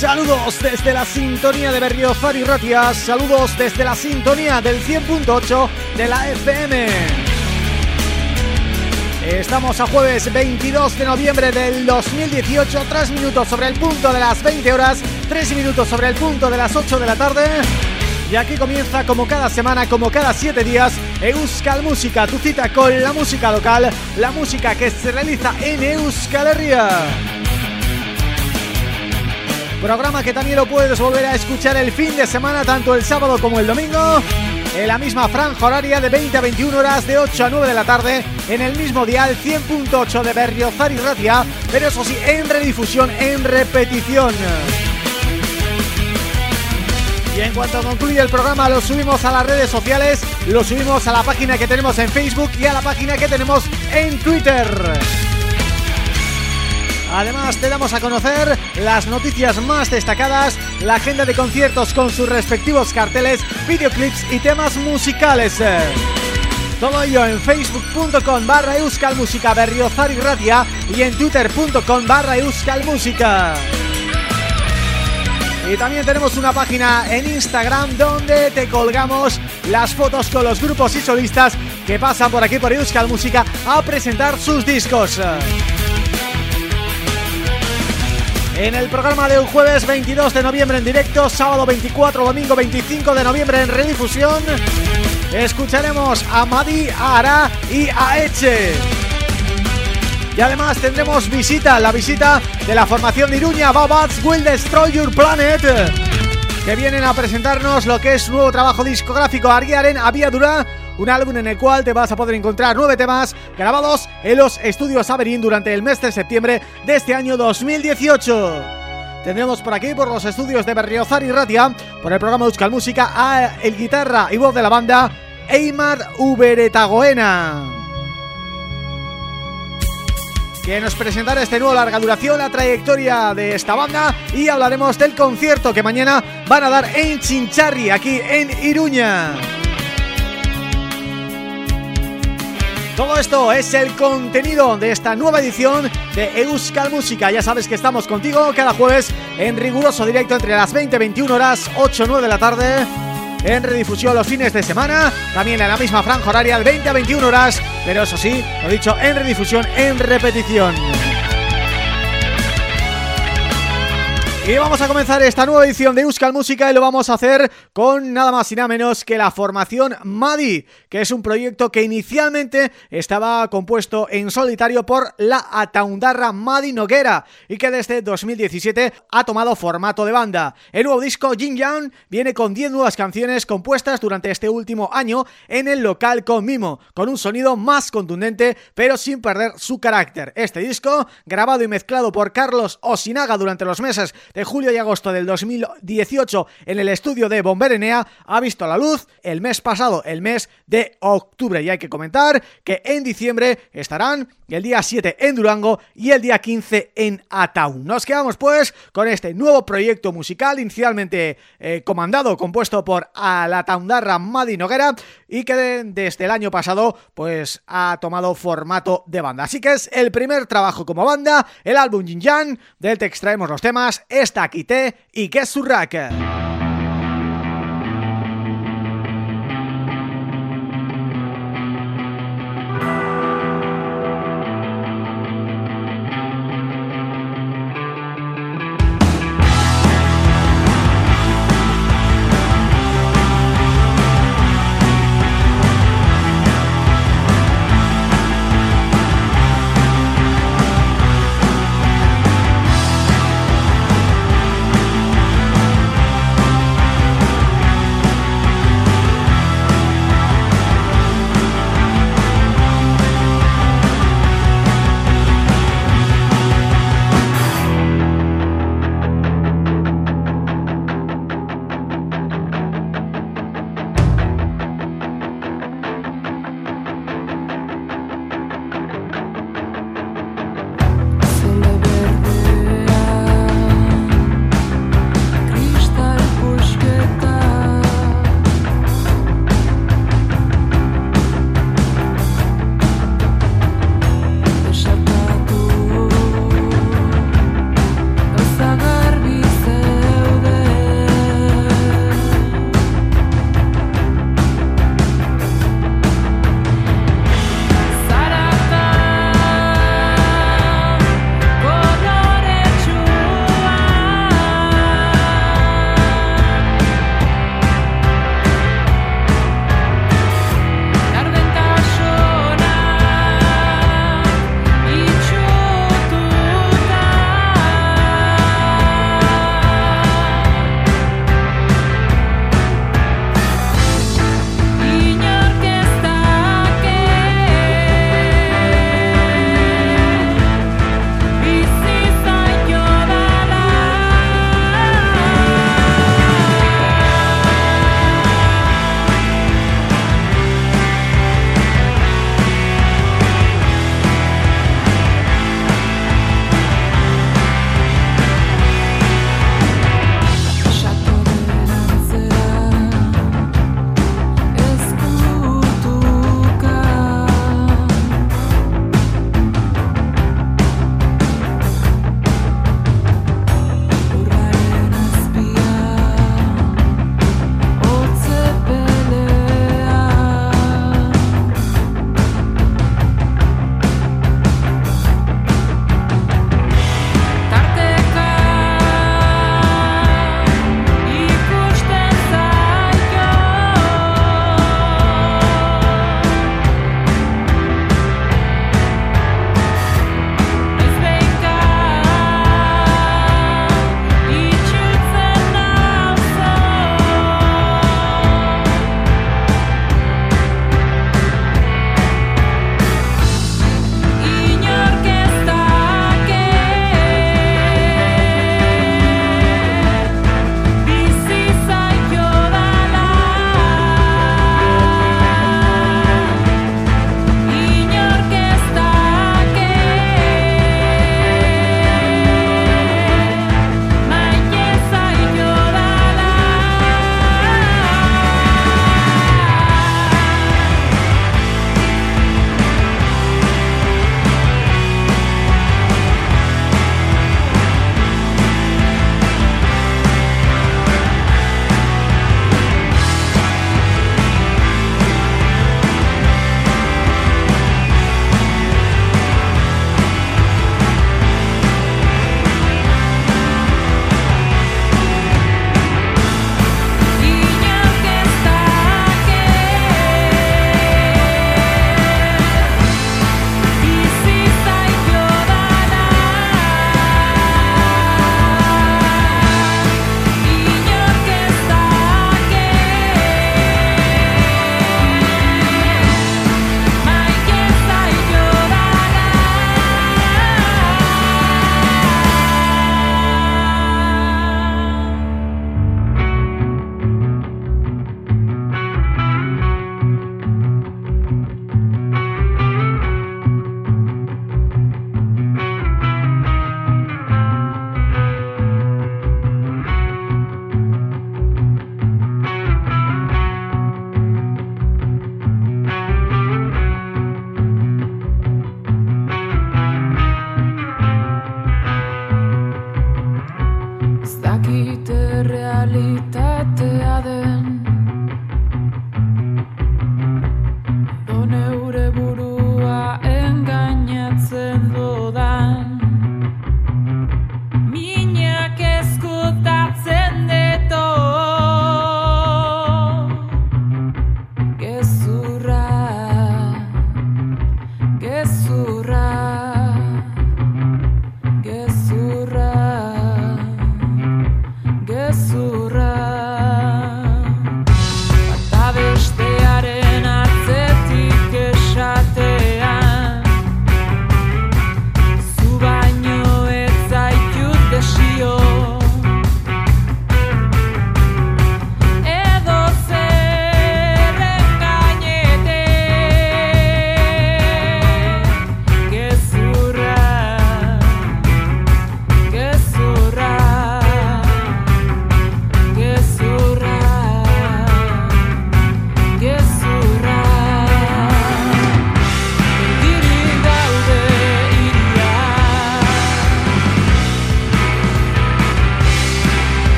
Saludos desde la sintonía de Berriozar y Ratia. Saludos desde la sintonía del 100.8 de la FM Estamos a jueves 22 de noviembre del 2018 3 minutos sobre el punto de las 20 horas 3 minutos sobre el punto de las 8 de la tarde. Y aquí comienza como cada semana, como cada 7 días Euskal Música, tu cita con la música local La música que se realiza en Euskal Herria Programa que también lo puedes volver a escuchar el fin de semana, tanto el sábado como el domingo en la misma franja horaria de 20 a 21 horas de 8 a 9 de la tarde en el mismo dial 100.8 de Berriozar y Ratia, pero eso sí, en redifusión, en repetición. Y en cuanto concluye el programa lo subimos a las redes sociales, lo subimos a la página que tenemos en Facebook y a la página que tenemos en Twitter. Además te damos a conocer las noticias más destacadas, la agenda de conciertos con sus respectivos carteles, videoclips y temas musicales. Todo ello en facebook.com barra euskalmusica berriozar y ratia y en twitter.com barra euskalmusica. Y también tenemos una página en Instagram donde te colgamos las fotos con los grupos y solistas que pasan por aquí por Euskal Música a presentar sus discos. En el programa de un jueves 22 de noviembre en directo, sábado 24, domingo 25 de noviembre en redifusión, escucharemos a Madi, a Ara y a Eche. Y además tendremos visita, la visita de la formación de Iruña, Babats Will Destroy Your Planet, que vienen a presentarnos lo que es su nuevo trabajo discográfico Ariaren Aviadura un álbum en el cual te vas a poder encontrar nueve temas grabados en los estudios Averín durante el mes de septiembre de este año 2018. Tendremos por aquí, por los estudios de Berriozar y Ratia, por el programa Euskal Música, a el guitarra y voz de la banda, Eymar Uberetagoena que nos presentará este nuevo larga duración, la trayectoria de esta banda y hablaremos del concierto que mañana van a dar en Chincharri, aquí en Iruña. Todo esto es el contenido de esta nueva edición de Euskal Música. Ya sabes que estamos contigo cada jueves en riguroso directo entre las 20 y 21 horas, 8 9 de la tarde en redifusión los fines de semana, también en la misma franja horaria, de 20 a 21 horas, pero eso sí, lo dicho, en redifusión, en repetición. Y vamos a comenzar esta nueva edición de Euskal Música y lo vamos a hacer con nada más y nada menos que la formación Madi, que es un proyecto que inicialmente estaba compuesto en solitario por la ataundarra Madi Noguera y que desde 2017 ha tomado formato de banda. El nuevo disco Jin Yang viene con 10 nuevas canciones compuestas durante este último año en el local con Mimo, con un sonido más contundente pero sin perder su carácter. Este disco, grabado y mezclado por Carlos Osinaga durante los meses de julio y agosto del 2018 en el estudio de Bomberenea ha visto la luz el mes pasado, el mes de octubre. Y hay que comentar que en diciembre estarán el día 7 en Durango y el día 15 en Ataun. Nos quedamos pues con este nuevo proyecto musical inicialmente eh, comandado, compuesto por Alataundarra Madi Noguera y que desde el año pasado pues ha tomado formato de banda. Así que es el primer trabajo como banda, el álbum Jinjan, del que extraemos los temas Quité y Que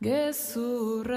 Gezurra.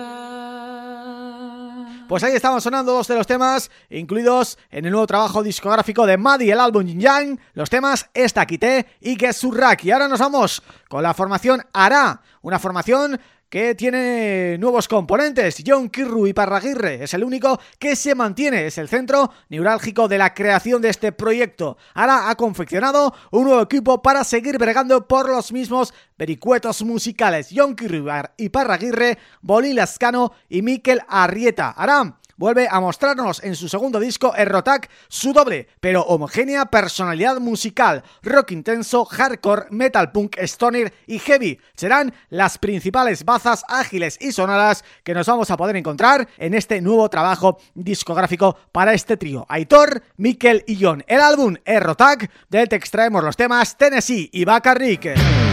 Pues ahí estaban sonando dos de los temas incluidos en el nuevo trabajo discográfico de Madi, el álbum Yang, los temas Estakite y Gezurrak. Y ahora nos vamos con la formación Ara, una formación que tiene nuevos componentes. John Kirru y Parraguirre es el único que se mantiene, es el centro neurálgico de la creación de este proyecto. Ahora ha confeccionado un nuevo equipo para seguir bregando por los mismos vericuetos musicales. John Kirru y Parraguirre, Bolín Lascano y Miquel Arrieta. Aram vuelve a mostrarnos en su segundo disco Errotac su doble, pero homogénea personalidad musical, rock intenso, hardcore, metal punk, stoner y heavy. Serán las principales bazas ágiles y sonoras que nos vamos a poder encontrar en este nuevo trabajo discográfico para este trío. Aitor, Mikel y John. El álbum Errotac, del que extraemos los temas Tennessee y Bacarrique.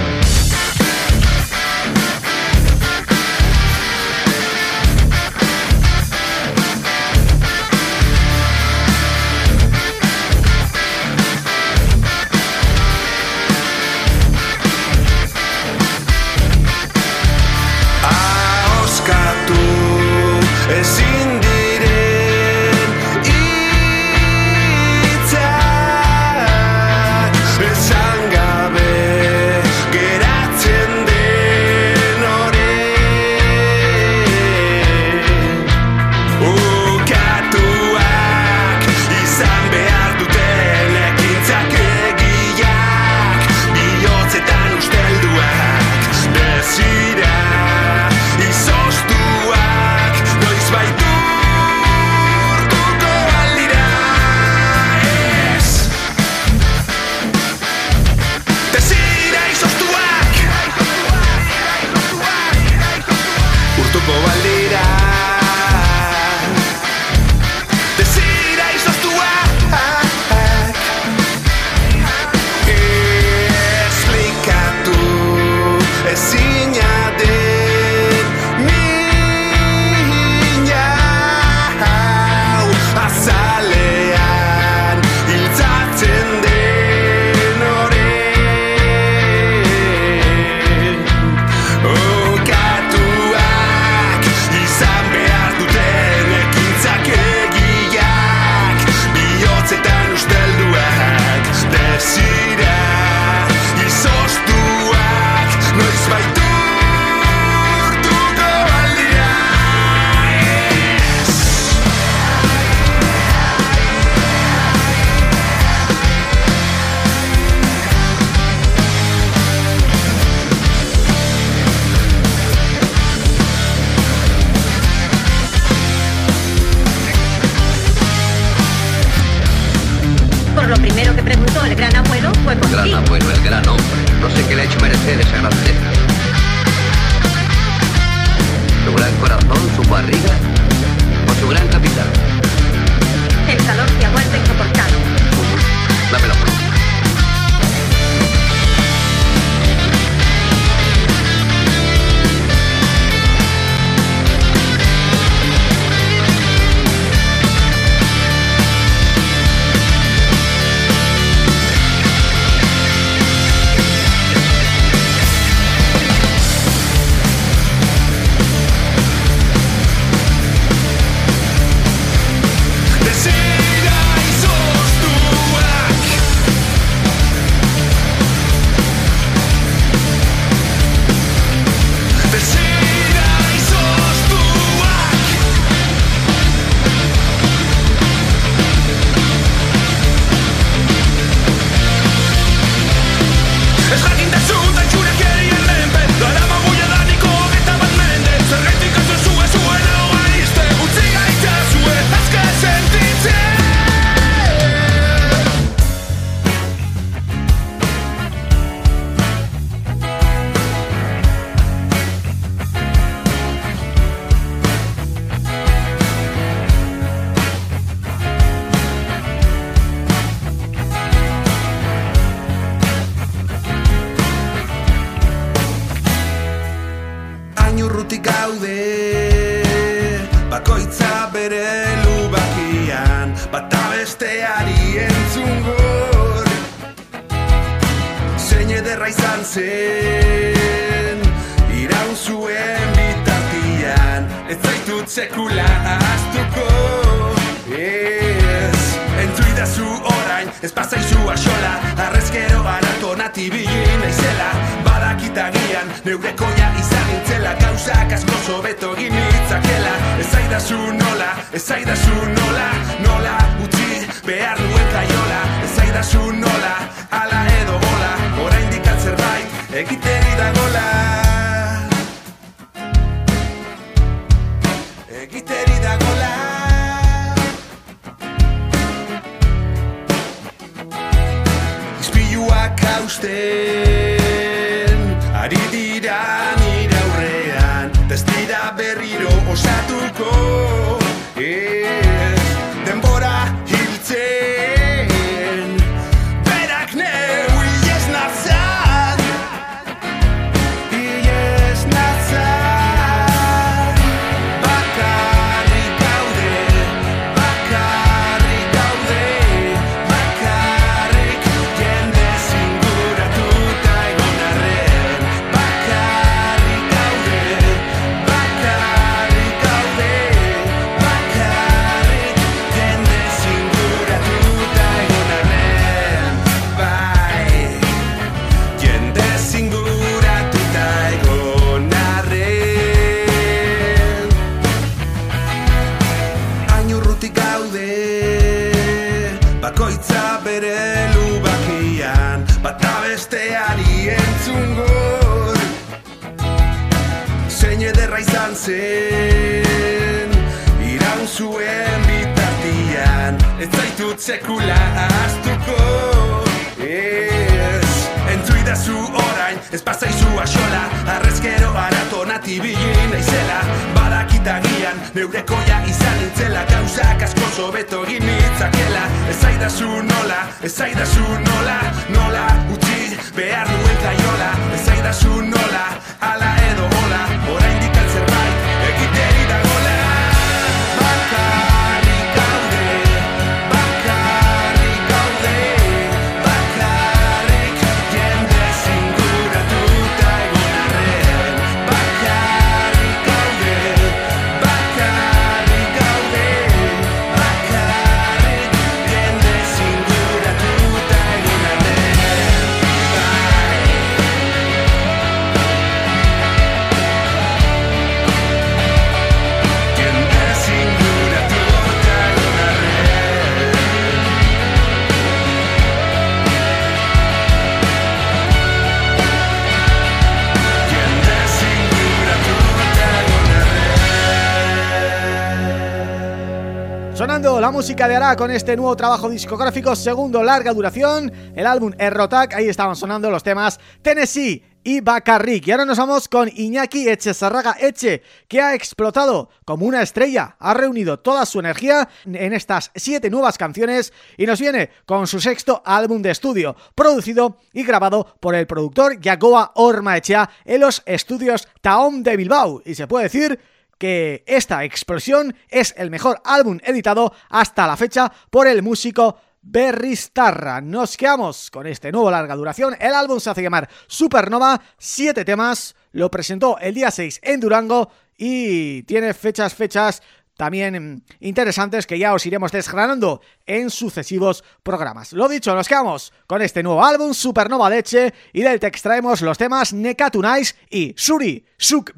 La música de Ara con este nuevo trabajo discográfico segundo larga duración, el álbum Errotak, ahí estaban sonando los temas Tennessee y Bacarrik. Y ahora nos vamos con Iñaki Echezarraga Eche, que ha explotado como una estrella, ha reunido toda su energía en estas siete nuevas canciones y nos viene con su sexto álbum de estudio, producido y grabado por el productor Yagoa Ormaechea en los estudios Taom de Bilbao. Y se puede decir que esta explosión es el mejor álbum editado hasta la fecha por el músico Berristarra. Nos quedamos con este nuevo larga duración. El álbum se hace llamar Supernova, siete temas, lo presentó el día 6 en Durango y tiene fechas, fechas también interesantes que ya os iremos desgranando en sucesivos programas. Lo dicho, nos quedamos con este nuevo álbum Supernova Leche y del que extraemos los temas Nekatunais y Suri Suk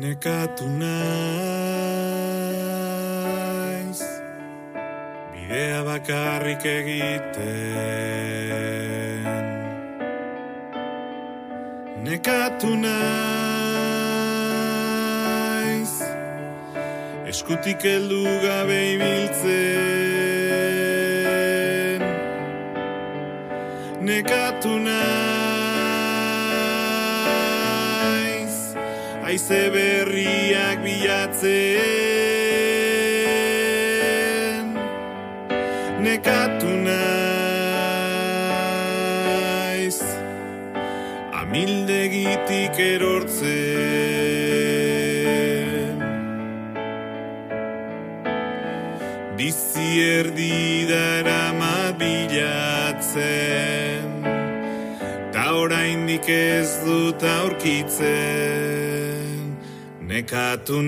Nekatu naiz. Bidea bakarrik egiten. Nekatu naiz. Eskutik heldu gabe ibiltzen. Nekatu naiz Aize berriak bilatzen Nekatu naiz. Amildegitik erortzen. Bizi erdi bidara bilatzen Ta oraindik ez dut aurkitzen Nekatu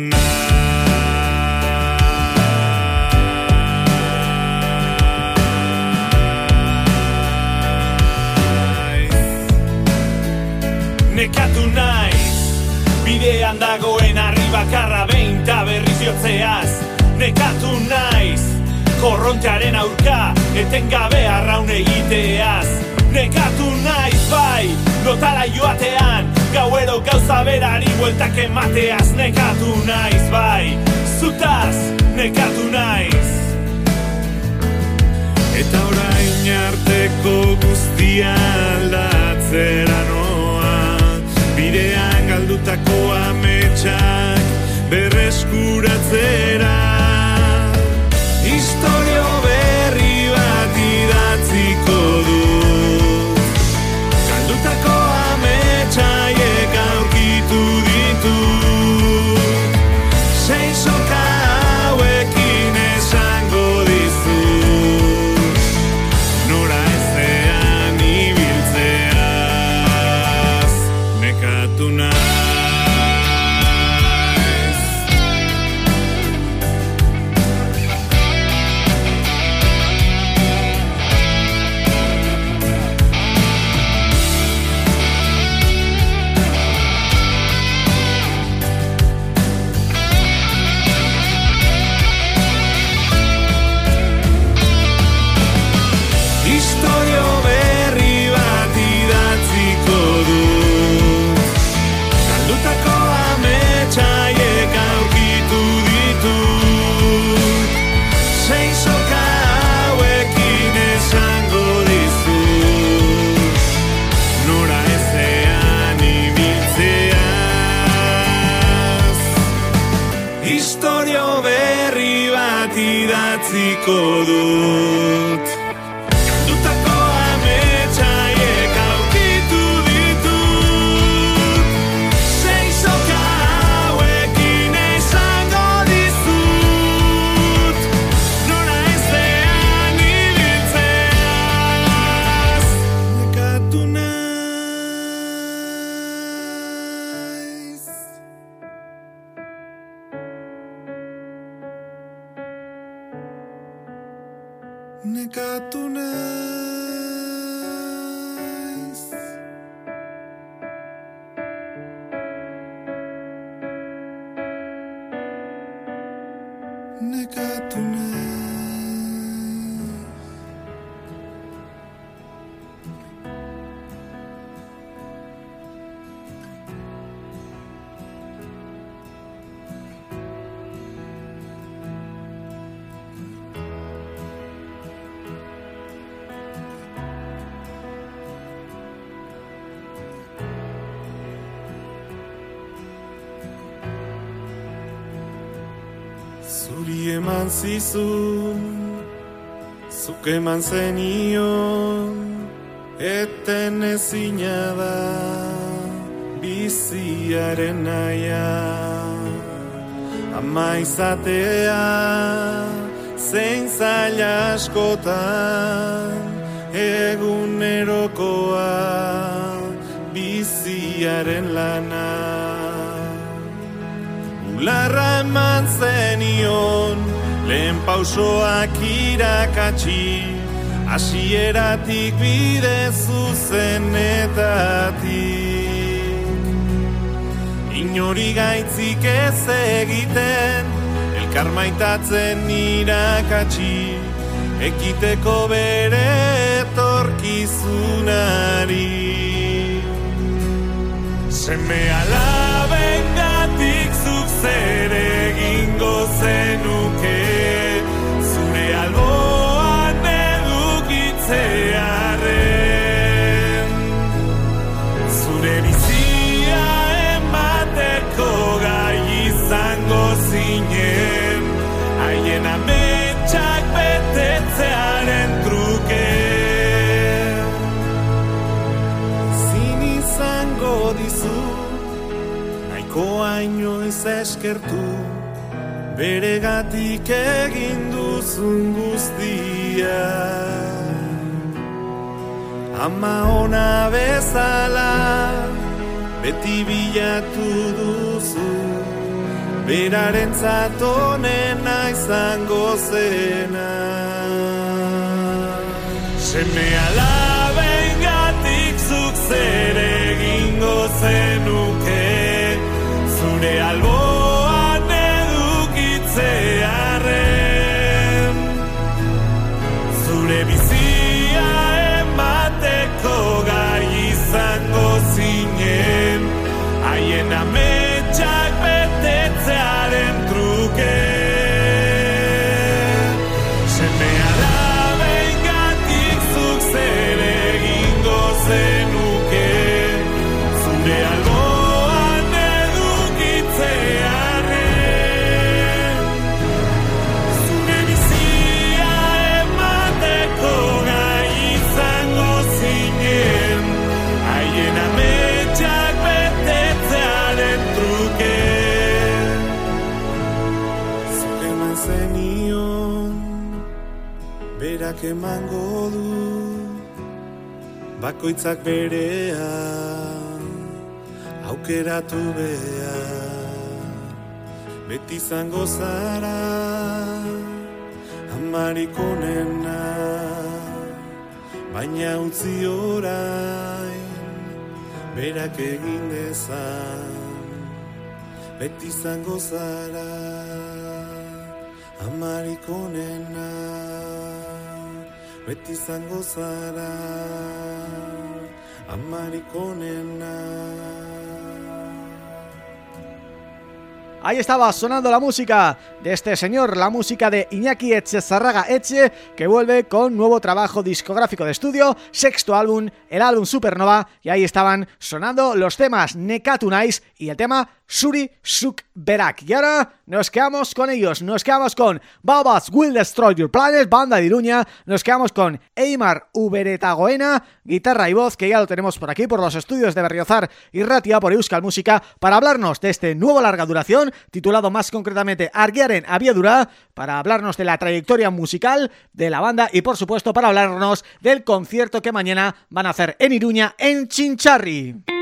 Nekatu naiz Bidean dagoen arri bakarra behin ta berriz jotzeaz. Nekatu naiz Korrontearen aurka etengabe arraun egiteaz. Nekatu naiz bai Notara joatean Gauero gauza berari bueltak emateaz Nekatu naiz bai Zutaz nekatu naiz. Eta orain arteko guztia aldatzera noa Bidean galdutako ametsak berreskuratzera. Historio zizun, zuk eman zenion, eten ezina da biziaren naia. Ama izatea, zein zaila askotan, egunerokoa biziaren lana. Ularra eman zenion, lehen pausoak irakatsi, hasieratik bide zuzenetatik. Inori gaitzik ez egiten, elkar maitatzen irakatsi, ekiteko bere etorkizunari. Seme alaben gatik zuk zer egingo zenuke Zure alboan edukitzearen. Zure bizia emateko gai izango zinen Haien ametsak betetzearen truke. Zin izango dizu Nahikoa inoiz eskertu Beregatik egin du duzun guztia. Ama ona bezala beti bilatu duzu. Beraren zatonena izango zena. Seme alaben gatik zuk zer egingo zenuke. Zure alboan Bakoitzak berea Aukeratu behar Beti izango zara Amarikonena Baina utzi orain Berak egin dezan. Beti izango zara Amarikonena Beti izango zara Amarikonena Ahí estaba sonando la música de este señor, la música de Iñaki Echezarraga Eche, que vuelve con nuevo trabajo discográfico de estudio, sexto álbum, el álbum Supernova, y ahí estaban sonando los temas Nekatunais y el tema Suri Suk Berak. Y ahora nos quedamos con ellos, nos quedamos con Babas Will Destroy Your Planet, banda de Iruña, nos quedamos con Eimar Uberetagoena, guitarra y voz, que ya lo tenemos por aquí, por los estudios de Berriozar y Ratia, por Euskal Música, para hablarnos de este nuevo larga duración, titulado más concretamente Argiaren Abiadura, para hablarnos de la trayectoria musical de la banda y por supuesto para hablarnos del concierto que mañana van a hacer en Iruña, en Chincharri.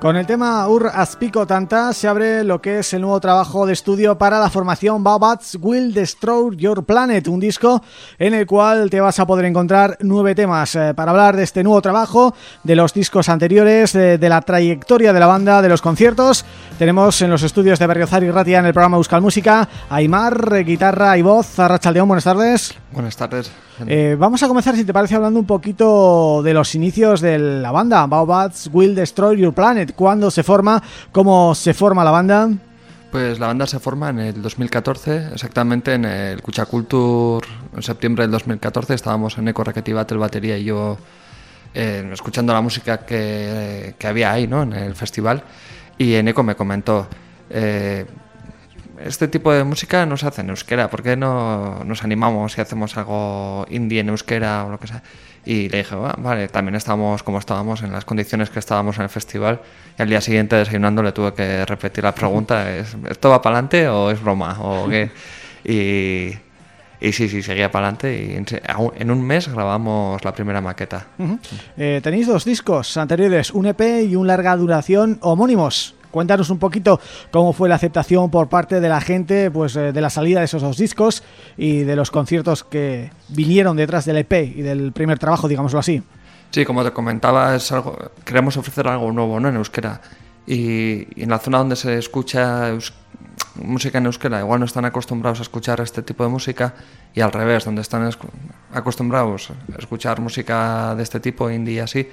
Con el tema Ur Aspico Tanta se abre lo que es el nuevo trabajo de estudio para la formación Baobats Will Destroy Your Planet, un disco en el cual te vas a poder encontrar nueve temas eh, para hablar de este nuevo trabajo, de los discos anteriores, de, de, la trayectoria de la banda, de los conciertos. Tenemos en los estudios de Berriozar y Ratia en el programa Buscal Música, Aymar, guitarra y voz, Arrachaldeón, buenas tardes. Buenas tardes. Eh, vamos a comenzar, si te parece, hablando un poquito de los inicios de la banda, Baobats Will Destroy Your Planet. ¿Cuándo se forma? ¿Cómo se forma la banda? Pues la banda se forma en el 2014, exactamente en el Cuchaculture, en septiembre del 2014, estábamos en Eco Requetivat, el batería y yo, eh, escuchando la música que, que, había ahí, ¿no? En el festival, y en Eco me comentó, eh, este tipo de música no se hace en euskera, ¿por qué no nos animamos y hacemos algo indie en euskera o lo que sea? Y le dije, ah, vale, también estábamos como estábamos en las condiciones que estábamos en el festival y al día siguiente desayunando le tuve que repetir la pregunta, ¿es, ¿esto va para adelante o es broma? ¿O qué? Y, y sí, sí, seguía para adelante y en, en, un mes grabamos la primera maqueta. Uh -huh. eh, tenéis dos discos anteriores, un EP y un larga duración homónimos. Cuéntanos un poquito cómo fue la aceptación por parte de la gente pues de la salida de esos dos discos y de los conciertos que vinieron detrás del EP y del primer trabajo, digámoslo así. Sí, como te comentaba, es algo, queremos ofrecer algo nuevo ¿no? en euskera y, y en la zona donde se escucha música en euskera, igual no están acostumbrados a escuchar este tipo de música y al revés, donde están acostumbrados a escuchar música de este tipo, indie y así,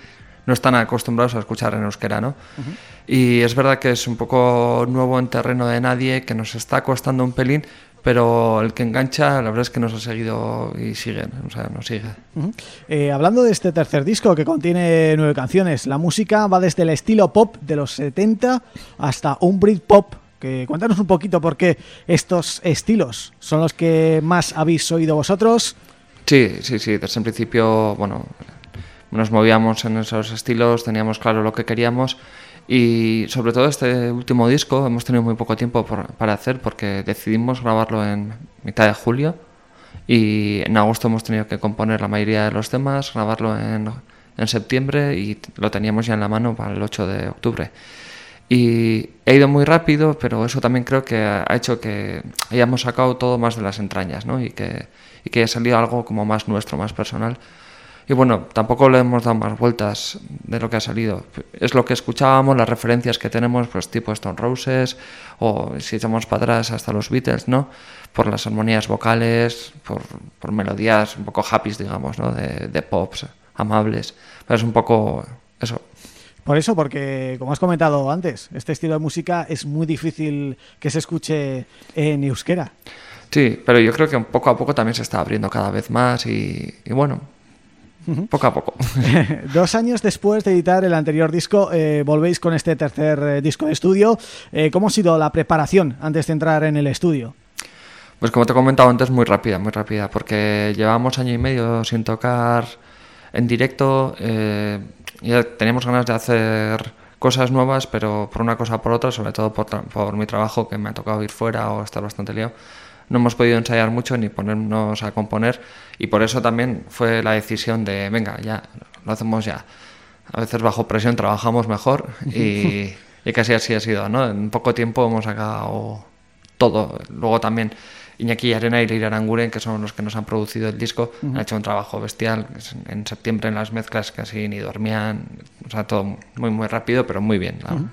no están acostumbrados a escuchar en euskera, ¿no? Uh -huh. Y es verdad que es un poco nuevo en terreno de nadie, que nos está costando un pelín, pero el que engancha, la verdad es que nos ha seguido y sigue, o sea, nos sigue. Uh -huh. eh, hablando de este tercer disco que contiene nueve canciones, la música va desde el estilo pop de los 70 hasta un Britpop que cuéntanos un poquito por qué estos estilos son los que más habéis oído vosotros. Sí, sí, sí, desde el principio, bueno, nos movíamos en esos estilos, teníamos claro lo que queríamos y sobre todo este último disco hemos tenido muy poco tiempo para hacer porque decidimos grabarlo en mitad de julio y en agosto hemos tenido que componer la mayoría de los temas, grabarlo en, en septiembre y lo teníamos ya en la mano para el 8 de octubre. Y he ido muy rápido, pero eso también creo que ha hecho que hayamos sacado todo más de las entrañas, ¿no? Y que, y que haya salido algo como más nuestro, más personal. Y bueno, tampoco le hemos dado más vueltas de lo que ha salido. Es lo que escuchábamos, las referencias que tenemos, pues tipo Stone Roses, o si echamos para atrás hasta los Beatles, ¿no? Por las armonías vocales, por, por melodías un poco happy, digamos, ¿no? De, de pops amables. Pero es un poco eso. Por eso, porque como has comentado antes, este estilo de música es muy difícil que se escuche en euskera. Sí, pero yo creo que poco a poco también se está abriendo cada vez más y, y bueno, uh -huh. poco a poco. Dos años después de editar el anterior disco, eh, volvéis con este tercer eh, disco de estudio. Eh, ¿Cómo ha sido la preparación antes de entrar en el estudio? Pues como te he comentado antes, muy rápida, muy rápida, porque llevamos año y medio sin tocar en directo, eh, ya teníamos ganas de hacer cosas nuevas, pero por una cosa o por otra, sobre todo por, por mi trabajo, que me ha tocado ir fuera o estar bastante liado, no hemos podido ensayar mucho ni ponernos a componer y por eso también fue la decisión de, venga, ya, lo hacemos ya. A veces bajo presión trabajamos mejor y, y casi así ha sido, ¿no? En poco tiempo hemos sacado todo. Luego también Iñaki Arena y Leira Aranguren, que son los que nos han producido el disco, uh -huh. han hecho un trabajo bestial. En septiembre en las mezclas casi ni dormían, o sea, todo muy, muy rápido, pero muy bien. Uh -huh.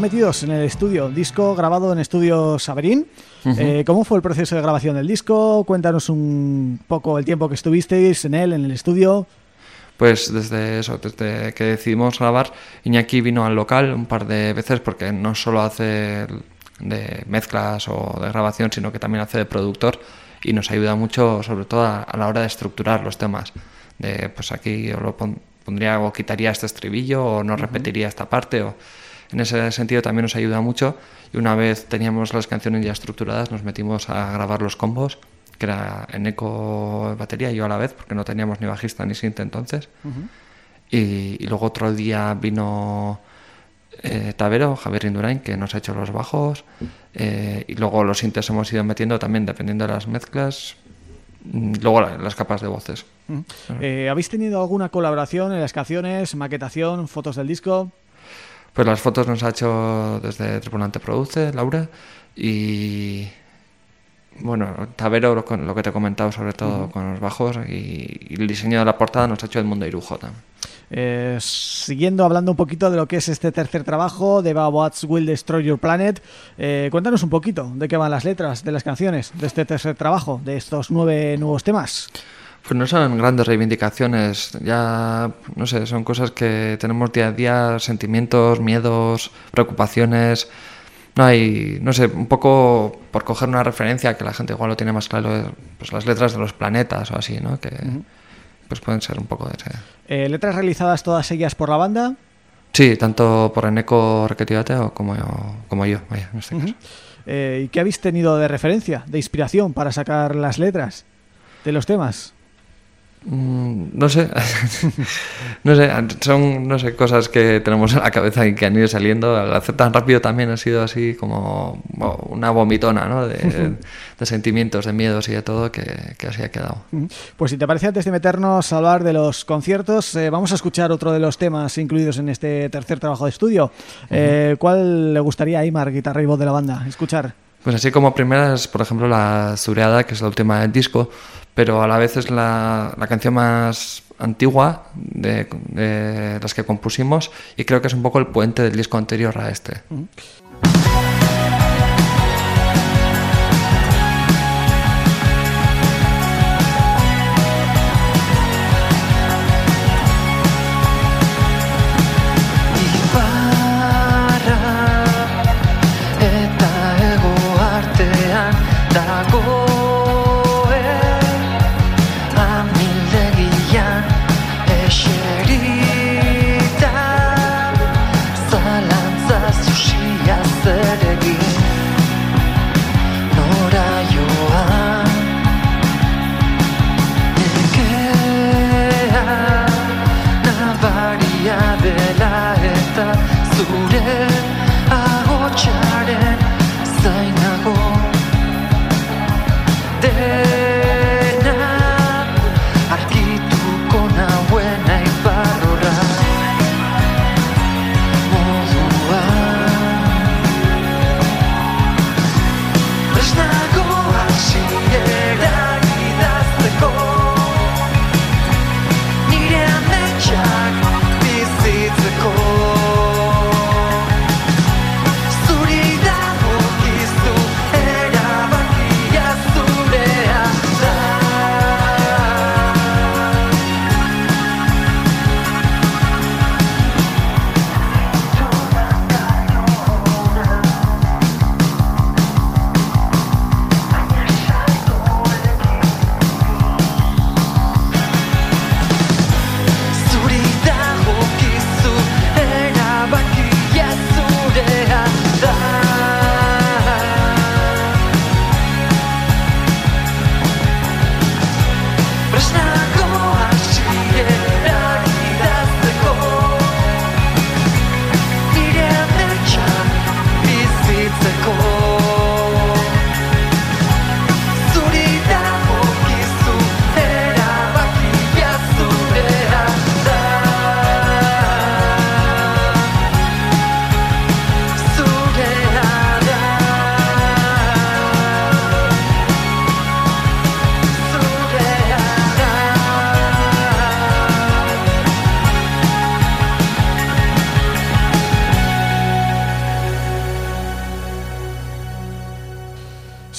Ya metidos en el estudio, disco grabado en Estudio Saberín. Eh, ¿Cómo fue el proceso de grabación del disco? Cuéntanos un poco el tiempo que estuvisteis en él, en el estudio. Pues desde eso, desde que decidimos grabar, Iñaki vino al local un par de veces porque no solo hace de mezclas o de grabación, sino que también hace de productor y nos ayuda mucho, sobre todo a, la hora de estructurar los temas. De, pues aquí yo lo pondría o quitaría este estribillo o no repetiría esta parte. O, en ese sentido también nos ayuda mucho. Y una vez teníamos las canciones ya estructuradas, nos metimos a grabar los combos que era en eco batería, yo a la vez, porque no teníamos ni bajista ni synth entonces. y, luego otro día vino eh, Tavero, Javier Indurain, que nos ha hecho los bajos. Eh, y luego los synths hemos ido metiendo también dependiendo de las mezclas. Mm, luego las capas de voces. Eh, ¿Habéis tenido alguna colaboración en las canciones, maquetación, fotos del disco? Pues las fotos nos ha hecho desde Tripulante Produce, Laura, y, bueno, Tavero, con lo que te he comentado, sobre todo con los bajos, y, el diseño de la portada nos ha hecho el mundo Irujo también. Eh, siguiendo hablando un poquito de lo que es este tercer trabajo de Baboats Will Destroy Your Planet, eh, cuéntanos un poquito de qué van las letras de las canciones de este tercer trabajo, de estos nueve nuevos temas. Pues no son grandes reivindicaciones, ya, no sé, son cosas que tenemos día a día, sentimientos, miedos, preocupaciones, no hay, no sé, un poco por coger una referencia que la gente igual lo tiene más claro, pues las letras de los planetas o así, ¿no? Que pues pueden ser un poco de ese. Eh, ¿Letras realizadas todas ellas por la banda? Sí, tanto por Eneco Requetivate como yo, como yo vaya, en este caso. Eh, ¿Y qué habéis tenido de referencia, de inspiración para sacar las letras de los temas? Mm, no sé, no sé, son no sé, cosas que tenemos en la cabeza y que han ido saliendo. Al hacer tan rápido también ha sido así como una vomitona ¿no? de, sentimientos, de miedos y de todo que, así ha quedado. Pues si te parece, antes de meternos a hablar de los conciertos, eh, vamos a escuchar otro de los temas incluidos en este tercer trabajo de estudio. Eh, ¿Cuál le gustaría a Aymar, guitarra y voz de la banda, escuchar? Pues así como primeras, por ejemplo, la Zureada, que es la última del disco, pero a la vez es la, la canción más antigua de, de, las que compusimos y creo que es un poco el puente del disco anterior a este.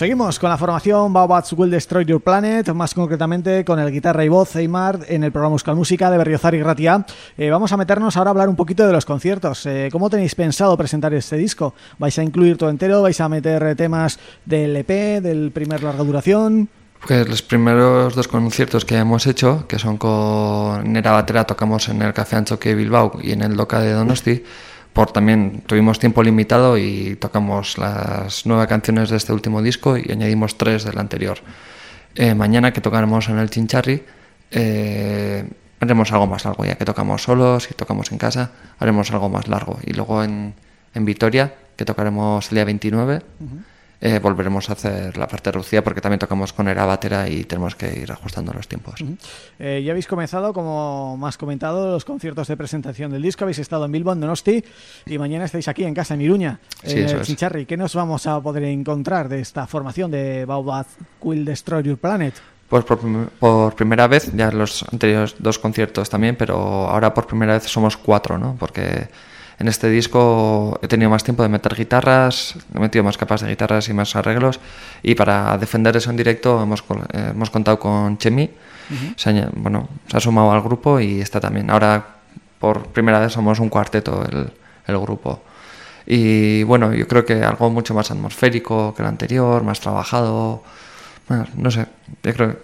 Seguimos con la formación Baobats Will Destroy Your Planet, más concretamente con el guitarra y voz Eymar en el programa Euskal Música de Berriozar y Ratia. Eh, vamos a meternos ahora a hablar un poquito de los conciertos. Eh, ¿Cómo tenéis pensado presentar este disco? ¿Vais a incluir todo entero? ¿Vais a meter temas del EP, del primer larga duración? Pues los primeros dos conciertos que hemos hecho, que son con Nera Batera, tocamos en el Café Anchoque Bilbao y en el Doca de Donosti, por también tuvimos tiempo limitado y tocamos las nueve canciones de este último disco y añadimos tres del anterior. Eh, mañana que tocaremos en el Chincharri eh, haremos algo más largo, ya que tocamos solos y tocamos en casa, haremos algo más largo. Y luego en, en Vitoria, que tocaremos el día 29, eh, volveremos a hacer la parte reducida porque también tocamos con era batera y tenemos que ir ajustando los tiempos. Eh, ya habéis comenzado, como más comentado, los conciertos de presentación del disco. Habéis estado en Bilbao, en Donosti y mañana estáis aquí en casa, en Iruña, Sí, en eso es. ¿Qué nos vamos a poder encontrar de esta formación de Baobab Will Destroy Your Planet? Pues por, por primera vez, ya los anteriores dos conciertos también, pero ahora por primera vez somos cuatro, ¿no? Porque en este disco he tenido más tiempo de meter guitarras, he metido más capas de guitarras y más arreglos, y para defender eso en directo hemos, eh, hemos contado con Chemi, se, ha aña- bueno, se ha sumado al grupo y está también. Ahora por primera vez somos un cuarteto el, el grupo. Y bueno, yo creo que algo mucho más atmosférico que el anterior, más trabajado. Bueno, no sé, yo creo que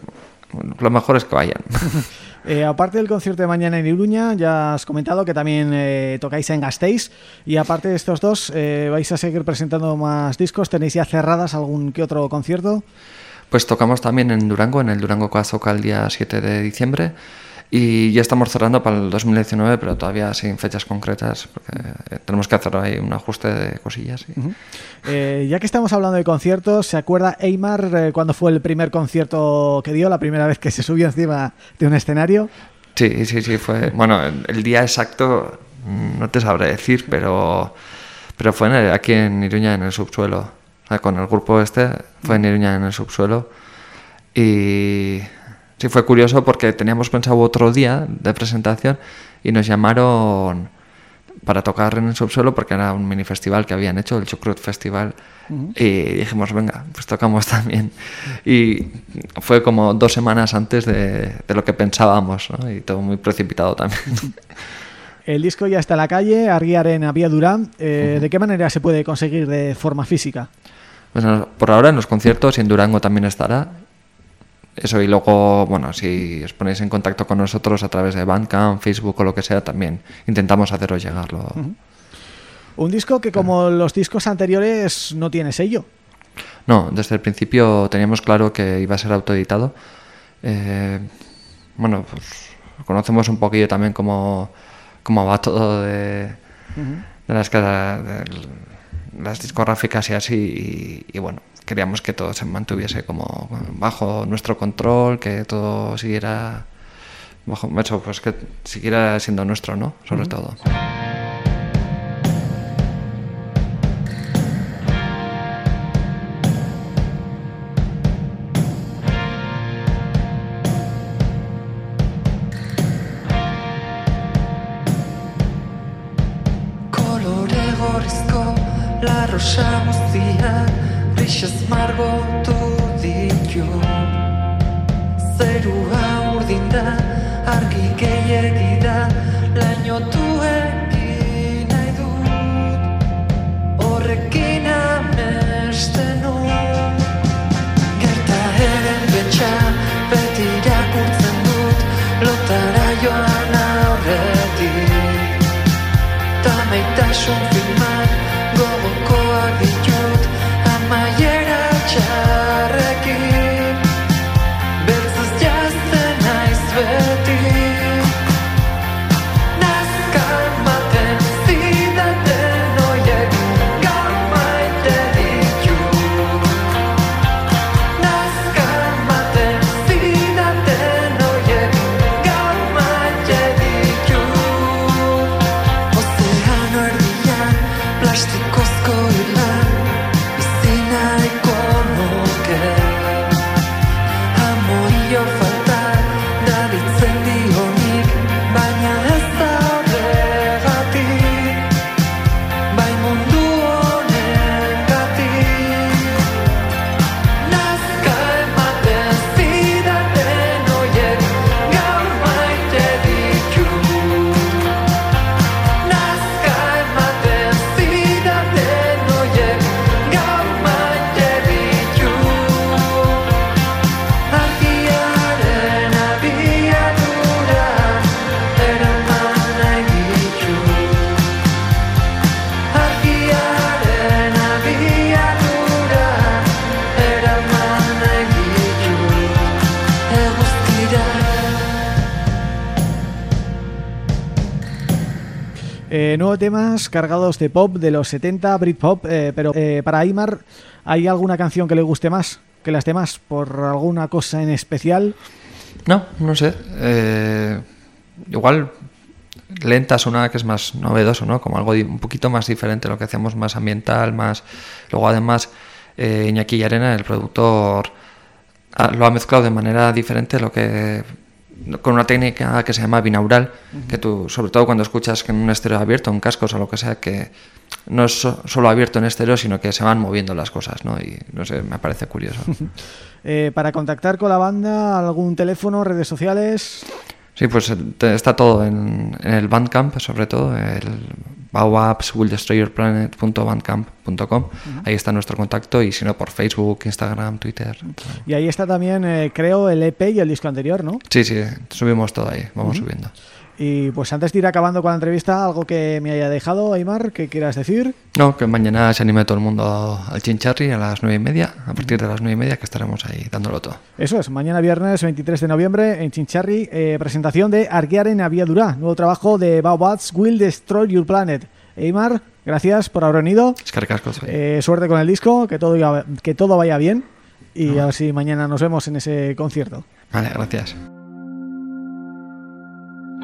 lo mejor es que vayan. Eh, aparte del concierto de mañana en Iruña, ya has comentado que también eh, tocáis en Gasteiz y aparte de estos dos, eh, vais a seguir presentando más discos. ¿Tenéis ya cerradas algún que otro concierto? Pues tocamos también en Durango, en el Durango Coazoca el día 7 de diciembre. Y ya estamos cerrando para el 2019, pero todavía sin fechas concretas, porque eh, tenemos que hacer ahí un ajuste de cosillas. y- Eh, ya que estamos hablando de conciertos, ¿se acuerda Eymar eh, cuando fue el primer concierto que dio, la primera vez que se subió encima de un escenario? Sí, sí, sí, fue. Bueno, el, el día exacto mm, no te sabré decir, pero, pero fue en el- aquí en Iruña, en el subsuelo. O sea, con el grupo este, fue en Iruña, en el subsuelo. Y sí, fue curioso porque teníamos pensado otro día de presentación y nos llamaron para tocar en el subsuelo porque era un mini festival que habían hecho, el Chucrut Festival. Y dijimos, venga, pues tocamos también. Y fue como dos semanas antes de, de lo que pensábamos, ¿no? Y todo muy precipitado también. El disco ya está en la calle, Arguiaren Vía Durán. Eh, ¿De qué manera se puede conseguir de forma física? Bueno, por ahora en los conciertos y en Durango también estará. Eso y luego, bueno, si os ponéis en contacto con nosotros a través de Bandcamp, Facebook o lo que sea, también intentamos haceros llegarlo. Un disco que como los discos anteriores no tiene sello. No, desde el principio teníamos claro que iba a ser autoeditado. Eh, bueno, pues conocemos un poquillo también cómo, cómo va todo de, de las, de las discográficas y así. Y, y bueno, queríamos que todo se mantuviese como bajo nuestro control, que todo siguiera bajo eso, pues que siguiera siendo nuestro, ¿no? Sobre todo. Kolore gorrizko larrosa guztiak Grixez margotu ditu Zerua urdin da, argi gehiegi Eh, nueve temas cargados de pop de los 70, Britpop, eh, pero eh, para Aymar, ¿hay alguna canción que le guste más que las demás? ¿Por alguna cosa en especial? No, no sé. eh, igual lenta sonaba que es más novedoso, ¿no? Como algo un poquito más diferente, lo que hacemos más ambiental, más... Luego además Iñaki Arena, el productor, ha- lo ha mezclado de manera diferente lo que con una técnica que se llama binaural, que tú, sobre todo cuando escuchas en un estéreo abierto, en cascos o lo que sea, que no es so- solo abierto en estéreo, sino que se van moviendo las cosas, ¿no? Y no sé, me parece curioso. Eh, para contactar con la banda, algún teléfono, redes sociales... Sí, pues eh, está todo en, en el Bandcamp, sobre todo, el baobabswilldestroyerplanet.bandcamp.com. Ahí está nuestro contacto y si no por Facebook, Instagram, Twitter. Y ahí está también, eh, creo, el EP y el disco anterior, ¿no? Sí, sí, subimos todo ahí, vamos subiendo. Y pues antes de ir acabando con la entrevista, algo que me haya dejado, Aymar, que quieras decir. No, que mañana se anime todo el mundo al Chincharri a las nueve y media, a partir de las nueve y media que estaremos ahí dándolo todo. Eso es, mañana viernes 23 de noviembre en Chincharri, eh, presentación de Arguiaren Aviadura, nuevo trabajo de Baobats Will Destroy Your Planet. Aymar, gracias por haber venido. Es que recasco, sí. Eh, suerte con el disco, que todo, iba- que todo vaya bien y a ver si mañana nos vemos en ese concierto. Vale, gracias.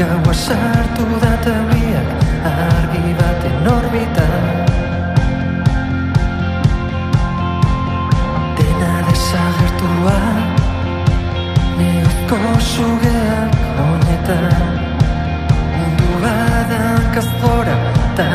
Gaua sartu da tauriak Argi baten orbita. Dena desagertua Neozko sugeak honetan. Mundu badan kazora Ta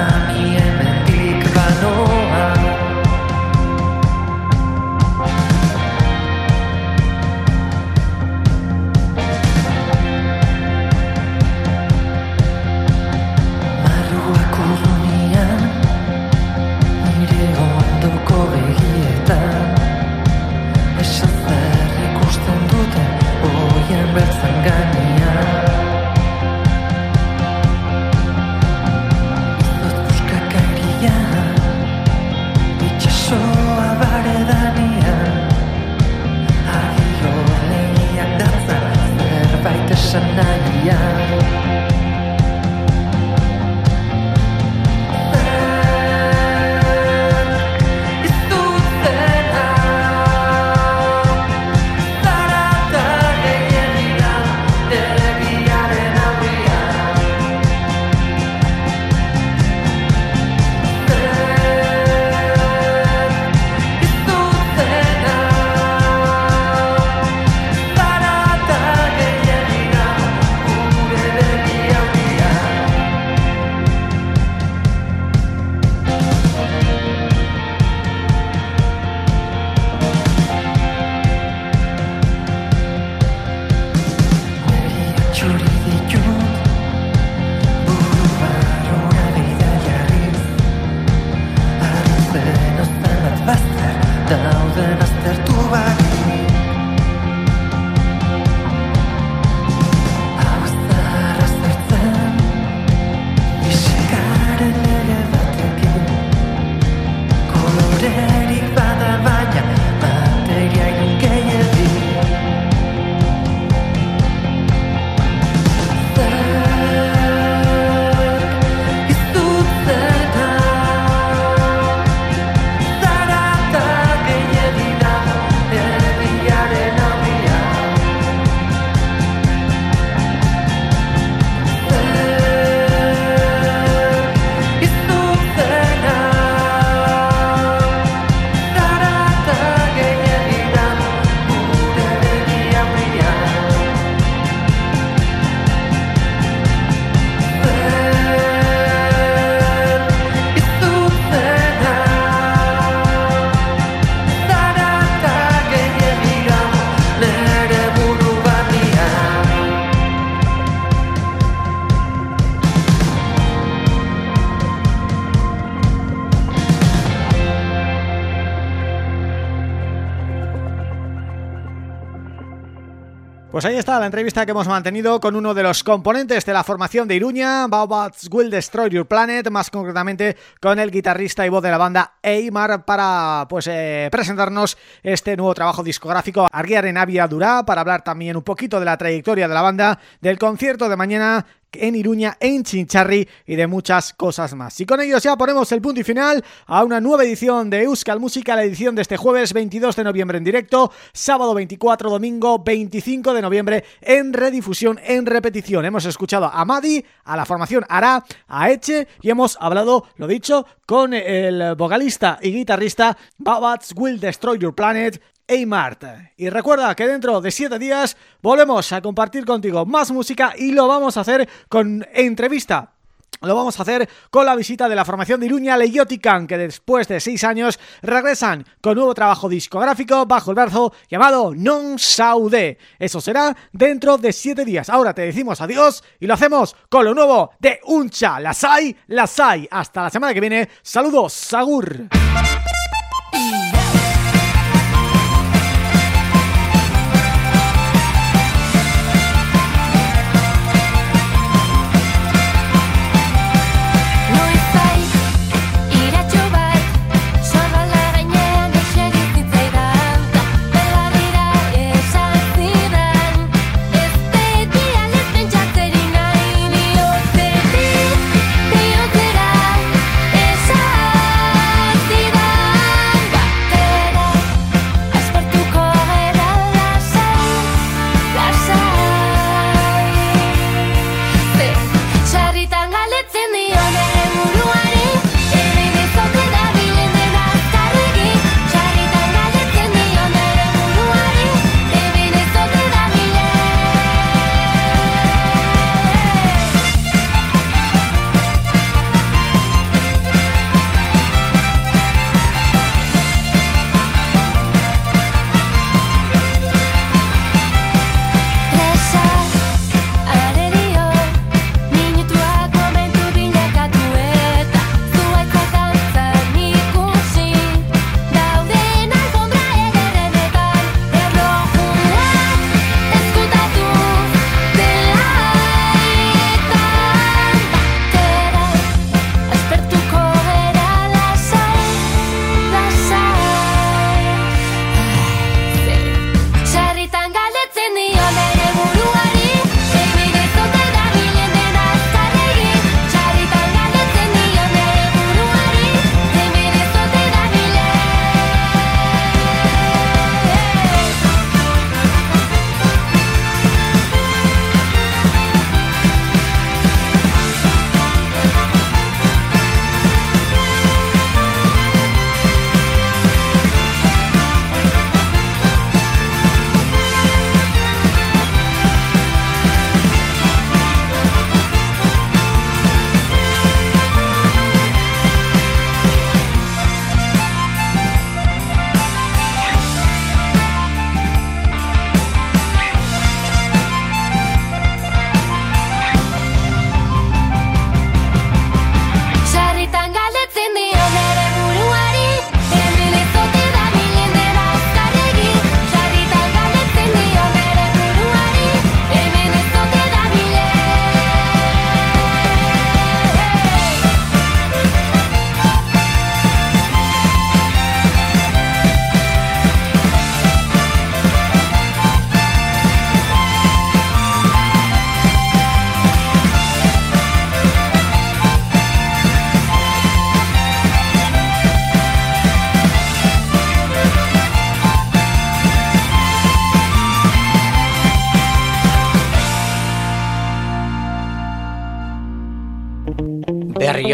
la entrevista que hemos mantenido con uno de los componentes de la formación de Iruña, Baobats Will Destroy Your Planet, más concretamente con el guitarrista y voz de la banda Eymar para pues eh, presentarnos este nuevo trabajo discográfico Arguiar en Avia Durá, para hablar también un poquito de la trayectoria de la banda, del concierto de mañana en Iruña, en Chincharri y de muchas cosas más. Y con ellos ya ponemos el punto y final a una nueva edición de Euskal Música, la edición de este jueves 22 de noviembre en directo, sábado 24, domingo 25 de noviembre en redifusión, en repetición. Hemos escuchado a Madi, a la formación Ara, a Eche y hemos hablado, lo dicho, con el vocalista y guitarrista Babats Will Destroy Your Planet, Eymart. Y recuerda que dentro de 7 días volvemos a compartir contigo más música y lo vamos a hacer con entrevista lo vamos a hacer con la visita de la formación de Iruña Leiotican, que después de 6 años regresan con nuevo trabajo discográfico bajo el brazo llamado Non Saude. Eso será dentro de 7 días. Ahora te decimos adiós y lo hacemos con lo nuevo de Uncha, Lasai, Lasai. Hasta la semana que viene. Saludos, Sagur.